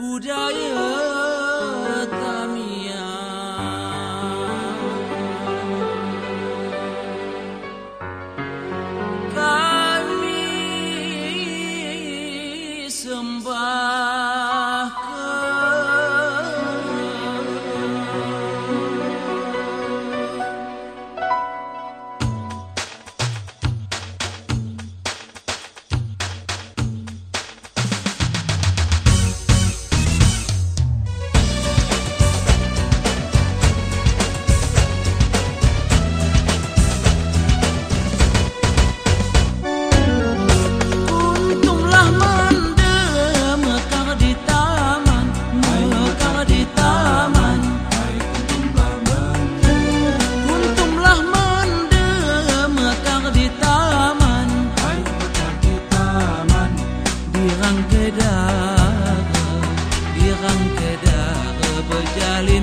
budaya Tamiya kami sembah Irang kedah berjalin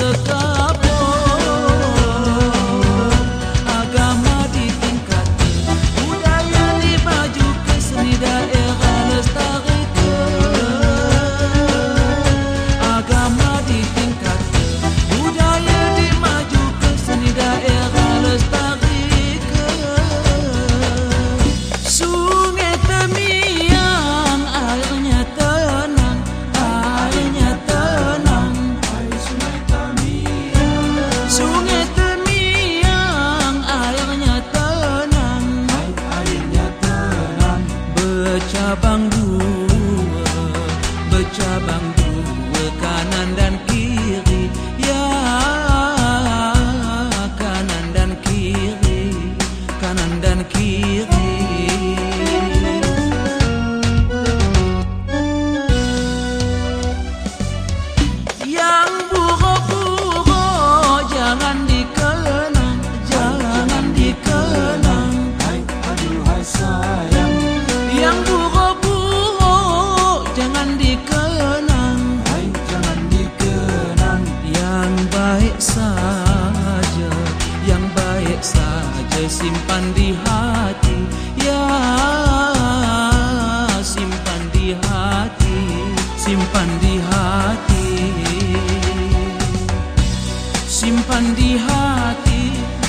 The sekarang bercabang dua bercabang dua kanan dan kiri ya kanan dan kiri kanan dan kiri. simpan di hati ya simpan di hati simpan di hati. Simpan di hati.